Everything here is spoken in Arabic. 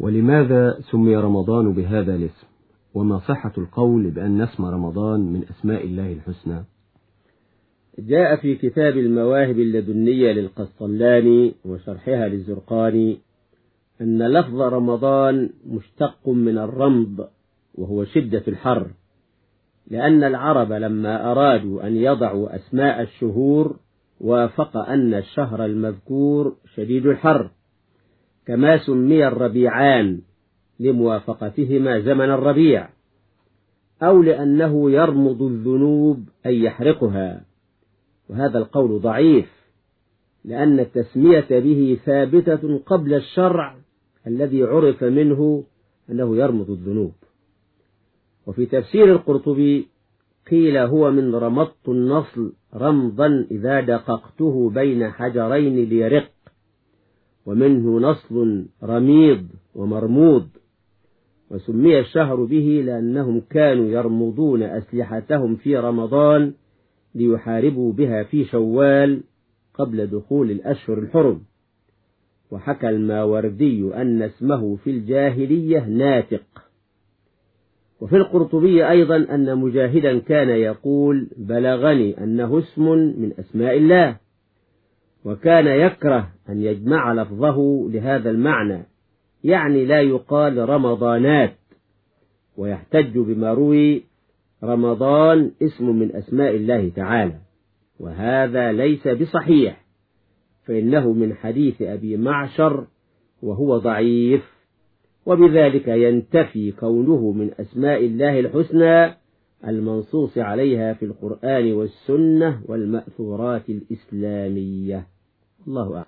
ولماذا سمي رمضان بهذا الاسم؟ وما صحة القول بأن اسم رمضان من أسماء الله الحسنى؟ جاء في كتاب المواهب اللدنية للقسطلاني وشرحها للزرقاني أن لفظ رمضان مشتق من الرمض وهو شدة الحر لأن العرب لما أرادوا أن يضعوا أسماء الشهور وافق أن الشهر المذكور شديد الحر. كما سمي الربيعان لموافقتهما زمن الربيع أو لأنه يرمض الذنوب أي يحرقها. وهذا القول ضعيف لأن التسمية به ثابتة قبل الشرع الذي عرف منه أنه يرمض الذنوب. وفي تفسير القرطبي قيل هو من رمضت النصل رمضا إذا دققته بين حجرين ليرق. ومنه نصل رميض ومرموض وسمي الشهر به لأنهم كانوا يرمضون أسلحتهم في رمضان ليحاربوا بها في شوال قبل دخول الأشهر الحرم. وحكى الماوردي أن اسمه في الجاهلية ناتق. وفي القرطبي أيضا أن مجاهدا كان يقول بلغني أنه اسم من أسماء الله. وكان يكره أن يجمع لفظه لهذا المعنى يعني لا يقال رمضانات ويحتج بما روي رمضان اسم من أسماء الله تعالى وهذا ليس بصحيح فإنه من حديث أبي معشر وهو ضعيف وبذلك ينتفي كونه من أسماء الله الحسنى المنصوص عليها في القرآن والسنة والمأثورات الإسلامية. الله أعلم.